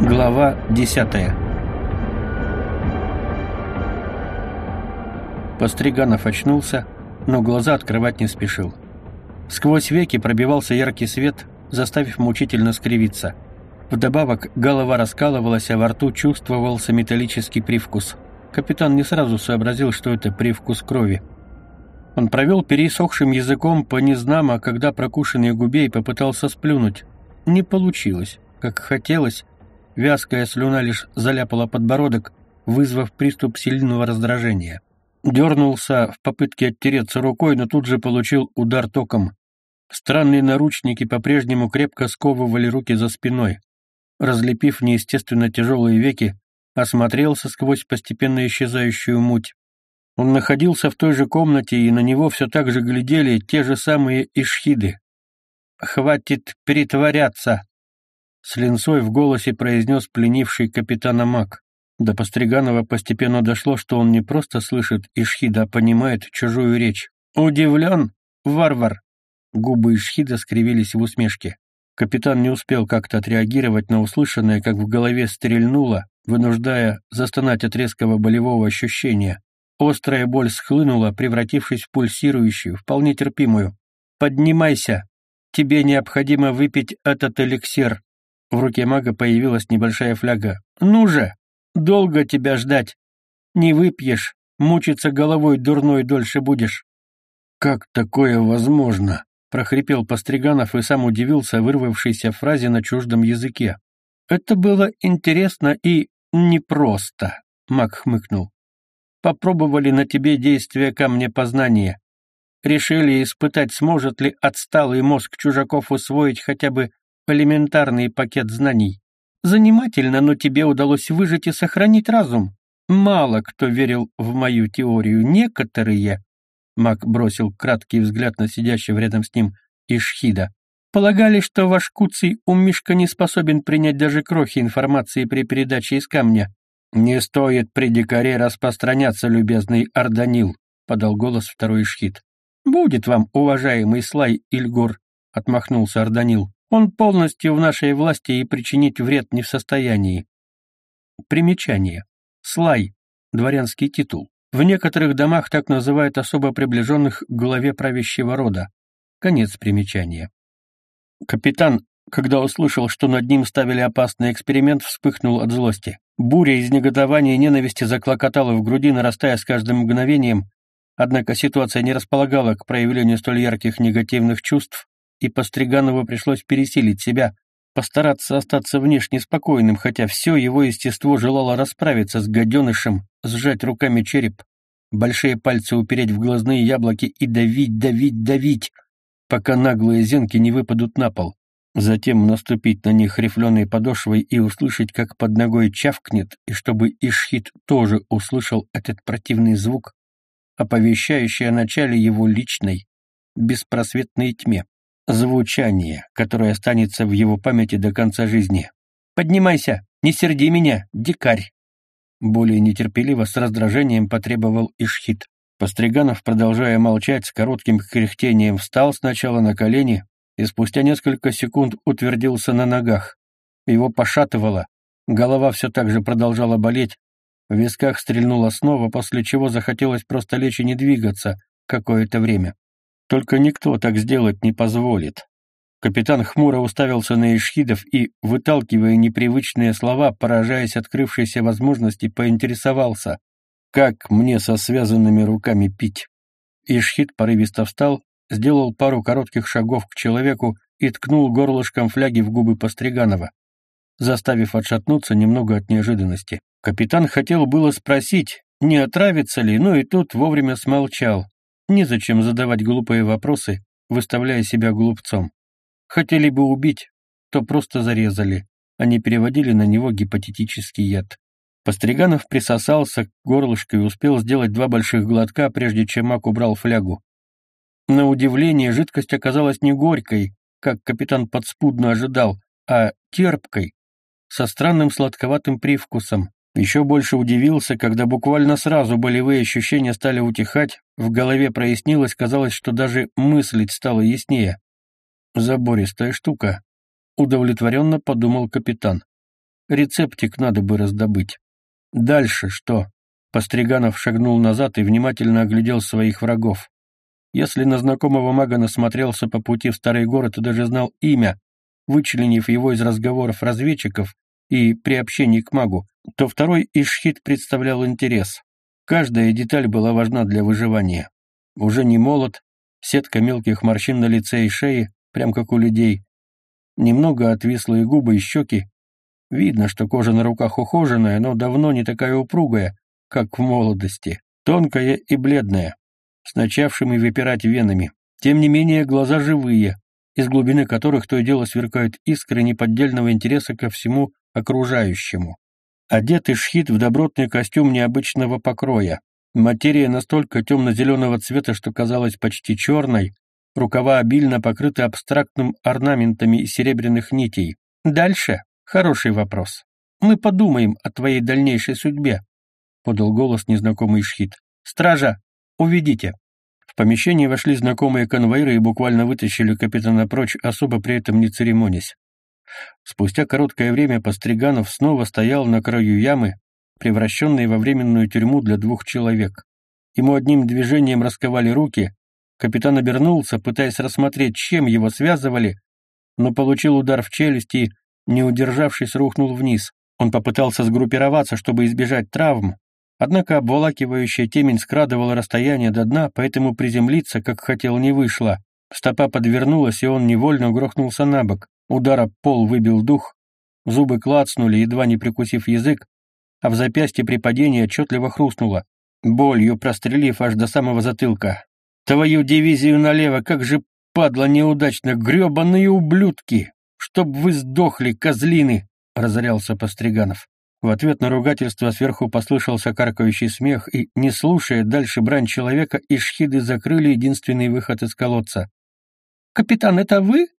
Глава десятая Постриганов очнулся, но глаза открывать не спешил. Сквозь веки пробивался яркий свет, заставив мучительно скривиться. Вдобавок голова раскалывалась, а во рту чувствовался металлический привкус. Капитан не сразу сообразил, что это привкус крови. Он провел пересохшим языком по незнамо, когда прокушенной губе и попытался сплюнуть. Не получилось, как хотелось. Вязкая слюна лишь заляпала подбородок, вызвав приступ сильного раздражения. Дернулся в попытке оттереться рукой, но тут же получил удар током. Странные наручники по-прежнему крепко сковывали руки за спиной. Разлепив неестественно тяжелые веки, осмотрелся сквозь постепенно исчезающую муть. Он находился в той же комнате, и на него все так же глядели те же самые ишхиды. «Хватит притворяться!» С линцой в голосе произнес пленивший капитана Мак. До Постриганова постепенно дошло, что он не просто слышит Ишхида, а понимает чужую речь. «Удивлен, варвар!» Губы Ишхида скривились в усмешке. Капитан не успел как-то отреагировать на услышанное, как в голове стрельнуло, вынуждая застонать от резкого болевого ощущения. Острая боль схлынула, превратившись в пульсирующую, вполне терпимую. «Поднимайся! Тебе необходимо выпить этот эликсир!» В руке мага появилась небольшая фляга. «Ну же! Долго тебя ждать! Не выпьешь, мучиться головой дурной дольше будешь!» «Как такое возможно?» — прохрипел Постриганов и сам удивился вырвавшейся фразе на чуждом языке. «Это было интересно и непросто», — маг хмыкнул. «Попробовали на тебе действие камня познания. Решили испытать, сможет ли отсталый мозг чужаков усвоить хотя бы элементарный пакет знаний. Занимательно, но тебе удалось выжить и сохранить разум. Мало кто верил в мою теорию, некоторые Мак бросил краткий взгляд на сидящего рядом с ним Ишхида. Полагали, что ваш куцый умишка не способен принять даже крохи информации при передаче из камня. «Не стоит при дикаре распространяться, любезный Арданил», — подал голос второй Ишхид. «Будет вам, уважаемый Слай Ильгор», — отмахнулся Арданил. «Он полностью в нашей власти и причинить вред не в состоянии». Примечание. Слай. Дворянский титул. В некоторых домах так называют особо приближенных к главе правящего рода. Конец примечания. Капитан, когда услышал, что над ним ставили опасный эксперимент, вспыхнул от злости. Буря из негодования и ненависти заклокотала в груди, нарастая с каждым мгновением, однако ситуация не располагала к проявлению столь ярких негативных чувств, и Постриганову пришлось пересилить себя, постараться остаться внешне спокойным, хотя все его естество желало расправиться с гаденышем, сжать руками череп, большие пальцы упереть в глазные яблоки и давить, давить, давить, пока наглые зенки не выпадут на пол. Затем наступить на них рифленой подошвой и услышать, как под ногой чавкнет, и чтобы Ишхит тоже услышал этот противный звук, оповещающий о начале его личной, беспросветной тьме звучание, которое останется в его памяти до конца жизни. «Поднимайся! Не серди меня, дикарь!» Более нетерпеливо с раздражением потребовал Ишхит. Постриганов, продолжая молчать, с коротким кряхтением встал сначала на колени и спустя несколько секунд утвердился на ногах. Его пошатывало, голова все так же продолжала болеть, в висках стрельнуло снова, после чего захотелось просто лечь и не двигаться какое-то время. Только никто так сделать не позволит. Капитан хмуро уставился на Ишхидов и, выталкивая непривычные слова, поражаясь открывшейся возможности, поинтересовался, как мне со связанными руками пить. Ишхид порывисто встал, сделал пару коротких шагов к человеку и ткнул горлышком фляги в губы Постриганова, заставив отшатнуться немного от неожиданности. Капитан хотел было спросить, не отравится ли, но и тут вовремя смолчал, Незачем задавать глупые вопросы, выставляя себя глупцом. Хотели бы убить, то просто зарезали, а не переводили на него гипотетический яд. Постриганов присосался к горлышку и успел сделать два больших глотка, прежде чем Мак убрал флягу. На удивление, жидкость оказалась не горькой, как капитан подспудно ожидал, а терпкой, со странным сладковатым привкусом, еще больше удивился, когда буквально сразу болевые ощущения стали утихать, в голове прояснилось, казалось, что даже мыслить стало яснее. «Забористая штука», — удовлетворенно подумал капитан. Рецептик надо бы раздобыть. Дальше что? Постриганов шагнул назад и внимательно оглядел своих врагов. Если на знакомого мага насмотрелся по пути в старый город и даже знал имя, вычленив его из разговоров разведчиков и при общении к магу, то второй Ишхит представлял интерес. Каждая деталь была важна для выживания. Уже не молод, сетка мелких морщин на лице и шее, прям как у людей. Немного отвислые губы и щеки. Видно, что кожа на руках ухоженная, но давно не такая упругая, как в молодости. Тонкая и бледная, с начавшими выпирать венами. Тем не менее, глаза живые, из глубины которых то и дело сверкают искры неподдельного интереса ко всему окружающему. Одетый шхит в добротный костюм необычного покроя. Материя настолько темно-зеленого цвета, что казалась почти черной, рукава обильно покрыты абстрактным орнаментами из серебряных нитей. Дальше хороший вопрос. Мы подумаем о твоей дальнейшей судьбе, подал голос незнакомый шхит. Стража, уведите. В помещение вошли знакомые конвоиры и буквально вытащили капитана прочь, особо при этом не церемонясь. Спустя короткое время Постриганов снова стоял на краю ямы, превращенной во временную тюрьму для двух человек. Ему одним движением расковали руки, капитан обернулся, пытаясь рассмотреть, чем его связывали, но получил удар в челюсть и, не удержавшись, рухнул вниз. Он попытался сгруппироваться, чтобы избежать травм, однако обволакивающая темень скрадывала расстояние до дна, поэтому приземлиться, как хотел, не вышло. Стопа подвернулась, и он невольно грохнулся на бок. Удара пол выбил дух, зубы клацнули, едва не прикусив язык, а в запястье при падении отчетливо хрустнуло, болью прострелив аж до самого затылка. «Твою дивизию налево, как же падла неудачно, гребаные ублюдки! Чтоб вы сдохли, козлины!» — разорялся Постриганов. В ответ на ругательство сверху послышался каркающий смех, и, не слушая дальше брань человека, ишхиды закрыли единственный выход из колодца. «Капитан, это вы?» —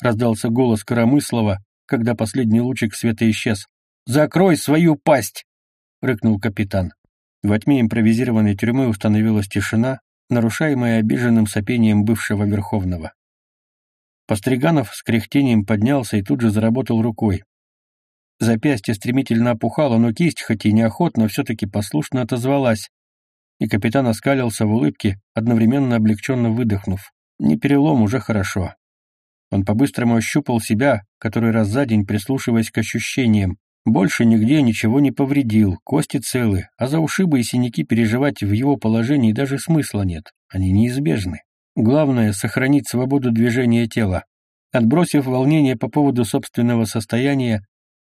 раздался голос Коромыслова, когда последний лучик света исчез. «Закрой свою пасть!» — рыкнул капитан. Во тьме импровизированной тюрьмы установилась тишина, нарушаемая обиженным сопением бывшего Верховного. Постриганов с кряхтением поднялся и тут же заработал рукой. Запястье стремительно опухало, но кисть, хоть и неохотно, все-таки послушно отозвалась, и капитан оскалился в улыбке, одновременно облегченно выдохнув. Не перелом, уже хорошо. Он по-быстрому ощупал себя, который раз за день прислушиваясь к ощущениям. Больше нигде ничего не повредил, кости целы, а за ушибы и синяки переживать в его положении даже смысла нет, они неизбежны. Главное — сохранить свободу движения тела. Отбросив волнение по поводу собственного состояния,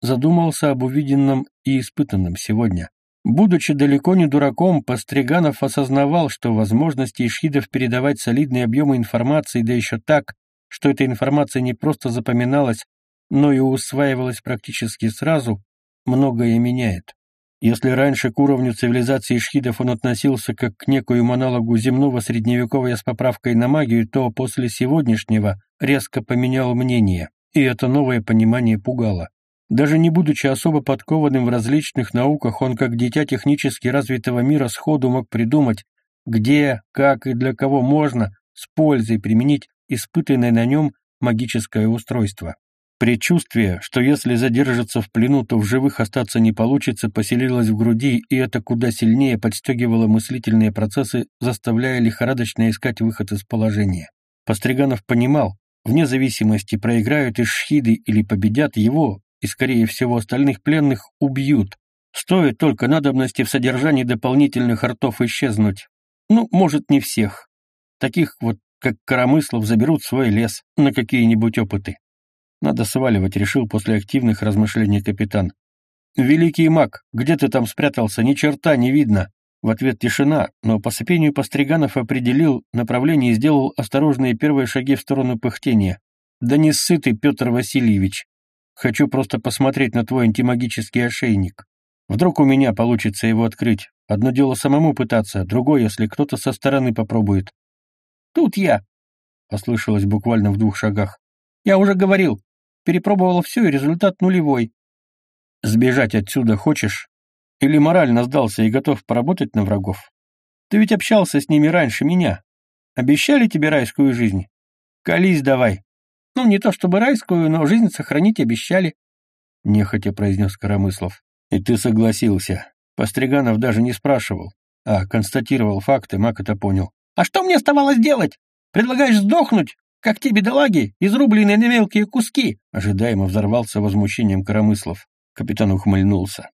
задумался об увиденном и испытанном сегодня. Будучи далеко не дураком, Постриганов осознавал, что возможности ишхидов передавать солидные объемы информации, да еще так, что эта информация не просто запоминалась, но и усваивалась практически сразу, многое меняет. Если раньше к уровню цивилизации шхидов он относился как к некоему аналогу земного средневековья с поправкой на магию, то после сегодняшнего резко поменял мнение, и это новое понимание пугало. Даже не будучи особо подкованным в различных науках, он как дитя технически развитого мира сходу мог придумать, где, как и для кого можно с пользой применить испытанное на нем магическое устройство. Предчувствие, что если задержаться в плену, то в живых остаться не получится, поселилось в груди, и это куда сильнее подстегивало мыслительные процессы, заставляя лихорадочно искать выход из положения. Постриганов понимал, вне зависимости, проиграют ишхиды или победят его, и, скорее всего, остальных пленных убьют. Стоит только надобности в содержании дополнительных ртов исчезнуть. Ну, может, не всех. Таких вот как Коромыслов заберут свой лес на какие-нибудь опыты. Надо сваливать, решил после активных размышлений капитан. «Великий маг, где ты там спрятался? Ни черта не видно!» В ответ тишина, но по сопению Постриганов определил направление и сделал осторожные первые шаги в сторону пыхтения. «Да не сытый, Петр Васильевич! Хочу просто посмотреть на твой антимагический ошейник. Вдруг у меня получится его открыть. Одно дело самому пытаться, другое, если кто-то со стороны попробует. Тут я!» — послышалось буквально в двух шагах. «Я уже говорил. Перепробовал все, и результат нулевой. Сбежать отсюда хочешь? Или морально сдался и готов поработать на врагов? Ты ведь общался с ними раньше меня. Обещали тебе райскую жизнь? Колись давай. Ну, не то чтобы райскую, но жизнь сохранить обещали. нехотя произнес Коромыслов. И ты согласился. Постриганов даже не спрашивал, а констатировал факты, Мак это понял. А что мне оставалось делать? Предлагаешь сдохнуть, как те бедолаги, изрубленные на мелкие куски? Ожидаемо взорвался возмущением Коромыслов. Капитан ухмыльнулся.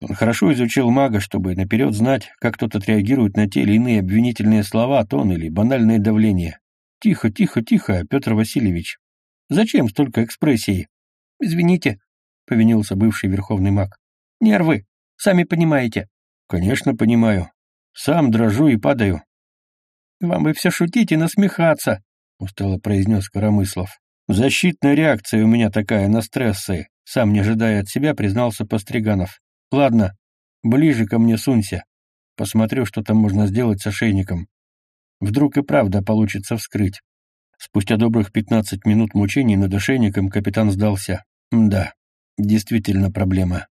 Он хорошо изучил мага, чтобы наперед знать, как тот отреагирует на те или иные обвинительные слова, тон или банальное давление. «Тихо, тихо, тихо, Петр Васильевич. Зачем столько экспрессии?» «Извините», — повинился бывший верховный маг. «Нервы, сами понимаете». «Конечно, понимаю. Сам дрожу и падаю». «Вам бы все шутить и насмехаться», — устало произнес Коромыслов. «Защитная реакция у меня такая на стрессы», — сам не ожидая от себя, признался Постриганов. «Ладно, ближе ко мне сунься. Посмотрю, что там можно сделать с ошейником. Вдруг и правда получится вскрыть». Спустя добрых пятнадцать минут мучений над ошейником капитан сдался. Да, действительно проблема.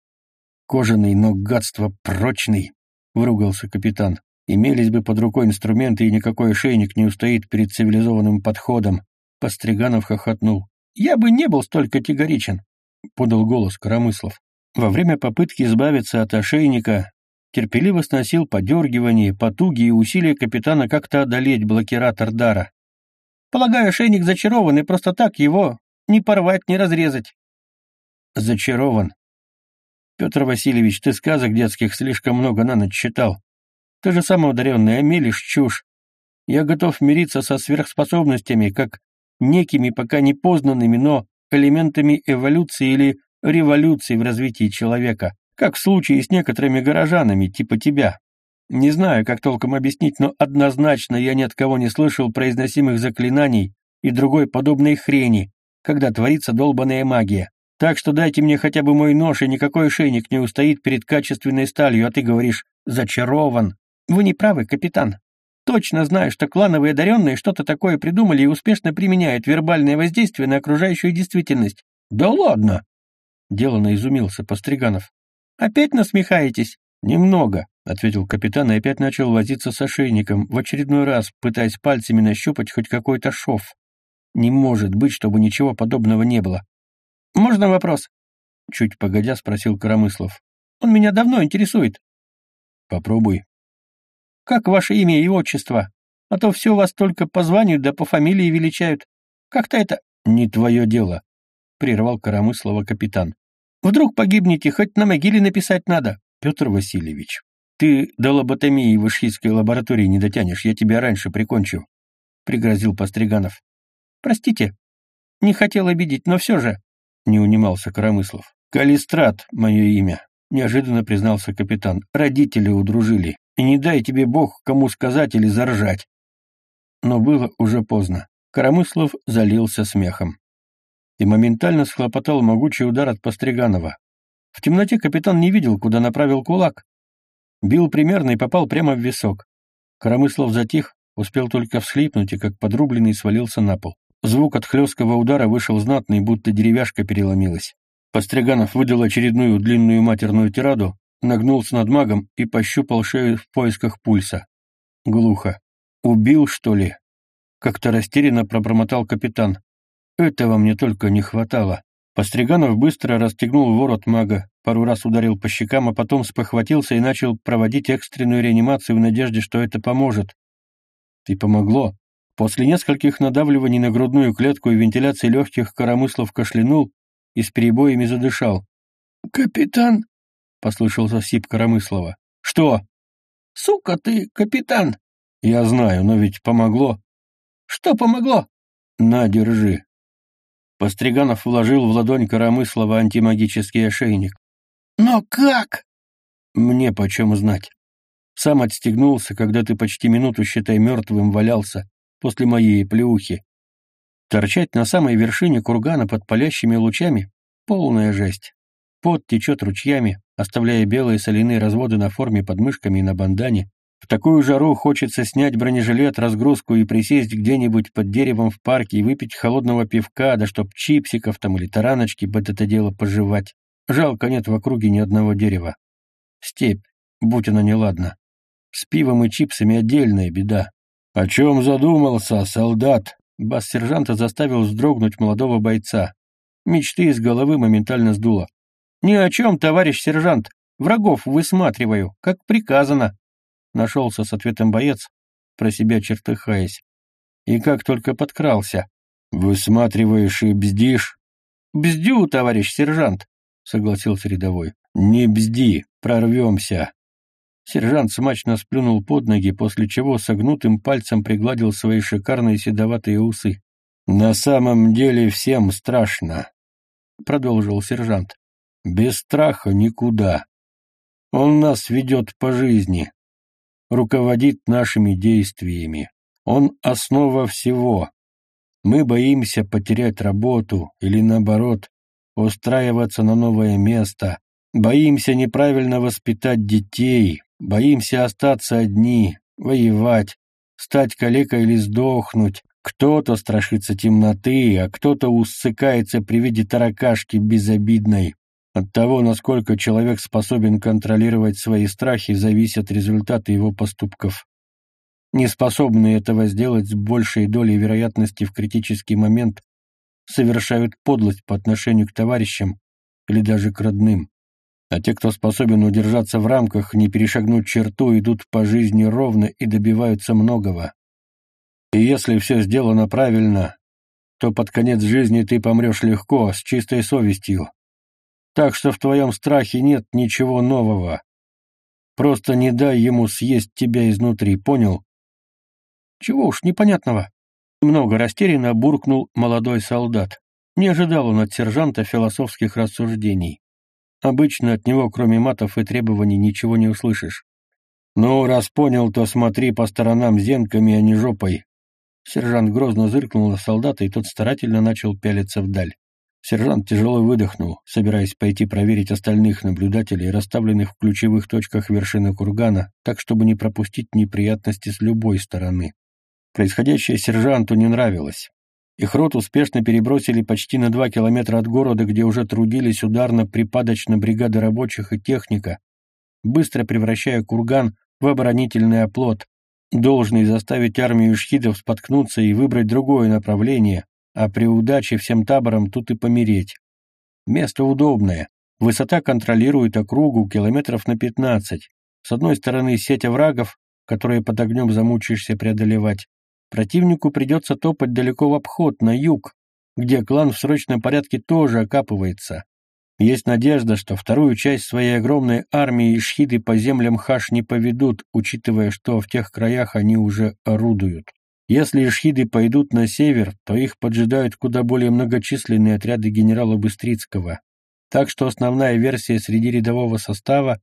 Кожаный, но гадство прочный, выругался капитан. Имелись бы под рукой инструменты, и никакой ошейник не устоит перед цивилизованным подходом. Постриганов хохотнул. «Я бы не был столь категоричен», — подал голос Коромыслов. Во время попытки избавиться от ошейника терпеливо сносил подергивание, потуги и усилия капитана как-то одолеть блокиратор дара. Полагаю, ошейник зачарован, и просто так его не порвать, не разрезать. Зачарован. Петр Васильевич, ты сказок детских слишком много на ночь читал. Ты же сам ударенный, а мелешь чушь. Я готов мириться со сверхспособностями, как некими пока непознанными, но элементами эволюции или революции в развитии человека, как в случае с некоторыми горожанами, типа тебя. Не знаю, как толком объяснить, но однозначно я ни от кого не слышал произносимых заклинаний и другой подобной хрени, когда творится долбаная магия. Так что дайте мне хотя бы мой нож, и никакой шейник не устоит перед качественной сталью, а ты говоришь «зачарован». Вы не правы, капитан. Точно знаю, что клановые одаренные что-то такое придумали и успешно применяют вербальное воздействие на окружающую действительность. Да ладно! Делано изумился Постриганов. Опять насмехаетесь? Немного, ответил капитан и опять начал возиться с ошейником, в очередной раз пытаясь пальцами нащупать хоть какой-то шов. Не может быть, чтобы ничего подобного не было. «Можно вопрос?» Чуть погодя спросил Коромыслов. «Он меня давно интересует». «Попробуй». «Как ваше имя и отчество? А то все вас только по званию да по фамилии величают. Как-то это...» «Не твое дело», — прервал Коромыслова капитан. «Вдруг погибнете, хоть на могиле написать надо». «Петр Васильевич, ты до лоботомии в ишхитской лаборатории не дотянешь, я тебя раньше прикончу», — пригрозил Постриганов. «Простите, не хотел обидеть, но все же...» — не унимался Коромыслов. «Калистрат — мое имя», — неожиданно признался капитан. «Родители удружили. И не дай тебе бог кому сказать или заржать». Но было уже поздно. Коромыслов залился смехом. И моментально схлопотал могучий удар от Постриганова. В темноте капитан не видел, куда направил кулак. Бил примерно и попал прямо в висок. Коромыслов затих, успел только всхлипнуть и как подрубленный свалился на пол. Звук от хлесткого удара вышел знатный, будто деревяшка переломилась. Постриганов выдал очередную длинную матерную тираду, нагнулся над магом и пощупал шею в поисках пульса. Глухо. «Убил, что ли?» Как-то растерянно пробормотал капитан. «Этого мне только не хватало». Постриганов быстро расстегнул ворот мага, пару раз ударил по щекам, а потом спохватился и начал проводить экстренную реанимацию в надежде, что это поможет. И помогло. После нескольких надавливаний на грудную клетку и вентиляции легких коромыслов кашлянул и с перебоями задышал. «Капитан!» — послышался сип Коромыслова. «Что?» «Сука ты, капитан!» «Я знаю, но ведь помогло». «Что помогло?» «На, держи». Постриганов вложил в ладонь Коромыслова антимагический ошейник. «Но как?» «Мне почем знать. Сам отстегнулся, когда ты почти минуту, считай, мертвым валялся после моей плюхи. Торчать на самой вершине кургана под палящими лучами — полная жесть. Пот течет ручьями, оставляя белые соляные разводы на форме подмышками и на бандане. В такую жару хочется снять бронежилет, разгрузку и присесть где-нибудь под деревом в парке и выпить холодного пивка, да чтоб чипсиков там или тараночки под это дело пожевать. Жалко нет в округе ни одного дерева. Степь, будь она неладна. С пивом и чипсами отдельная беда. «О чем задумался, солдат?» Бас сержанта заставил вздрогнуть молодого бойца. Мечты из головы моментально сдуло. «Ни о чем, товарищ сержант. Врагов высматриваю, как приказано», — нашелся с ответом боец, про себя чертыхаясь. И как только подкрался. «Высматриваешь и бздишь?» «Бздю, товарищ сержант», — согласился рядовой. «Не бзди, прорвемся». Сержант смачно сплюнул под ноги, после чего согнутым пальцем пригладил свои шикарные седоватые усы. «На самом деле всем страшно», — продолжил сержант. «Без страха никуда. Он нас ведет по жизни, руководит нашими действиями. Он основа всего. Мы боимся потерять работу или, наоборот, устраиваться на новое место, боимся неправильно воспитать детей, боимся остаться одни, воевать, стать калекой или сдохнуть. Кто-то страшится темноты, а кто-то усыкается при виде таракашки безобидной. От того, насколько человек способен контролировать свои страхи, зависят результаты его поступков. Неспособные этого сделать с большей долей вероятности в критический момент совершают подлость по отношению к товарищам или даже к родным. А те, кто способен удержаться в рамках, не перешагнуть черту, идут по жизни ровно и добиваются многого. И если все сделано правильно, то под конец жизни ты помрешь легко, с чистой совестью. Так что в твоем страхе нет ничего нового. Просто не дай ему съесть тебя изнутри, понял? Чего уж непонятного. Много растерянно буркнул молодой солдат. Не ожидал он от сержанта философских рассуждений. Обычно от него, кроме матов и требований, ничего не услышишь. «Ну, раз понял, то смотри по сторонам зенками, а не жопой». Сержант грозно зыркнул на солдата, и тот старательно начал пялиться вдаль. Сержант тяжело выдохнул, собираясь пойти проверить остальных наблюдателей, расставленных в ключевых точках вершины кургана, так, чтобы не пропустить неприятности с любой стороны. Происходящее сержанту не нравилось. Их рот успешно перебросили почти на два километра от города, где уже трудились ударно-припадочно бригады рабочих и техника, быстро превращая курган в оборонительный оплот, должный заставить армию шхидов споткнуться и выбрать другое направление, а при удаче всем таборам тут и помереть. Место удобное, высота контролирует округу километров на 15. С одной стороны сеть оврагов, которые под огнем замучаешься преодолевать, Противнику придется топать далеко в обход, на юг, где клан в срочном порядке тоже окапывается. Есть надежда, что вторую часть своей огромной армии ишхиды по землям Хаш не поведут, учитывая, что в тех краях они уже орудуют. Если ишхиды пойдут на север, то их поджидают куда более многочисленные отряды генерала Быстрицкого. Так что основная версия среди рядового состава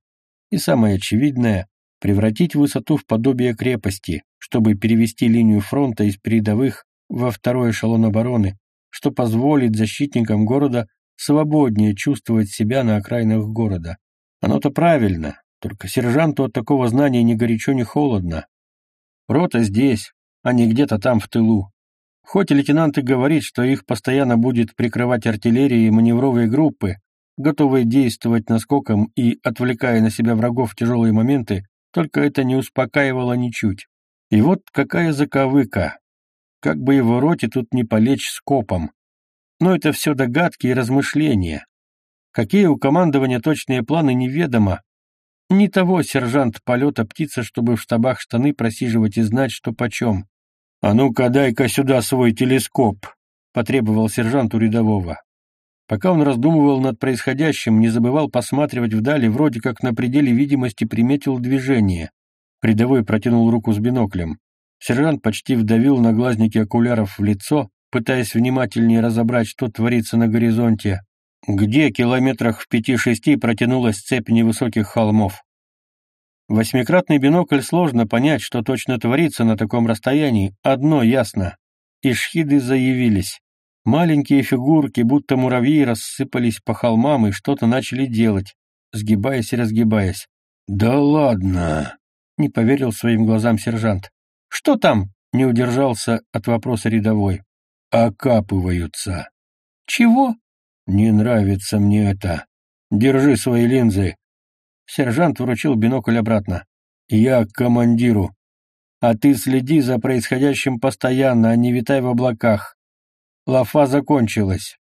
и самая очевидная — превратить высоту в подобие крепости, чтобы перевести линию фронта из передовых во второй эшелон обороны, что позволит защитникам города свободнее чувствовать себя на окраинах города. Оно-то правильно, только сержанту от такого знания ни горячо, ни холодно. Рота здесь, а не где-то там в тылу. Хоть лейтенант и говорит, что их постоянно будет прикрывать артиллерия и маневровые группы, готовые действовать наскоком и отвлекая на себя врагов в тяжелые моменты, только это не успокаивало ничуть. И вот какая заковыка. Как бы его роте тут не полечь скопом. Но это все догадки и размышления. Какие у командования точные планы неведомо. Не того сержант полета птица, чтобы в штабах штаны просиживать и знать, что почем. «А ну-ка, дай-ка сюда свой телескоп», — потребовал сержант у рядового. Пока он раздумывал над происходящим, не забывал посматривать вдали, вроде как на пределе видимости приметил движение. Рядовой протянул руку с биноклем. Сержант почти вдавил на глазники окуляров в лицо, пытаясь внимательнее разобрать, что творится на горизонте. Где километрах в пяти-шести протянулась цепь невысоких холмов? Восьмикратный бинокль сложно понять, что точно творится на таком расстоянии. Одно ясно. Ишхиды заявились. Маленькие фигурки, будто муравьи, рассыпались по холмам и что-то начали делать, сгибаясь и разгибаясь. «Да ладно!» — не поверил своим глазам сержант. «Что там?» — не удержался от вопроса рядовой. «Окапываются». «Чего?» «Не нравится мне это. Держи свои линзы». Сержант вручил бинокль обратно. «Я к командиру. А ты следи за происходящим постоянно, а не витай в облаках. Лафа закончилась.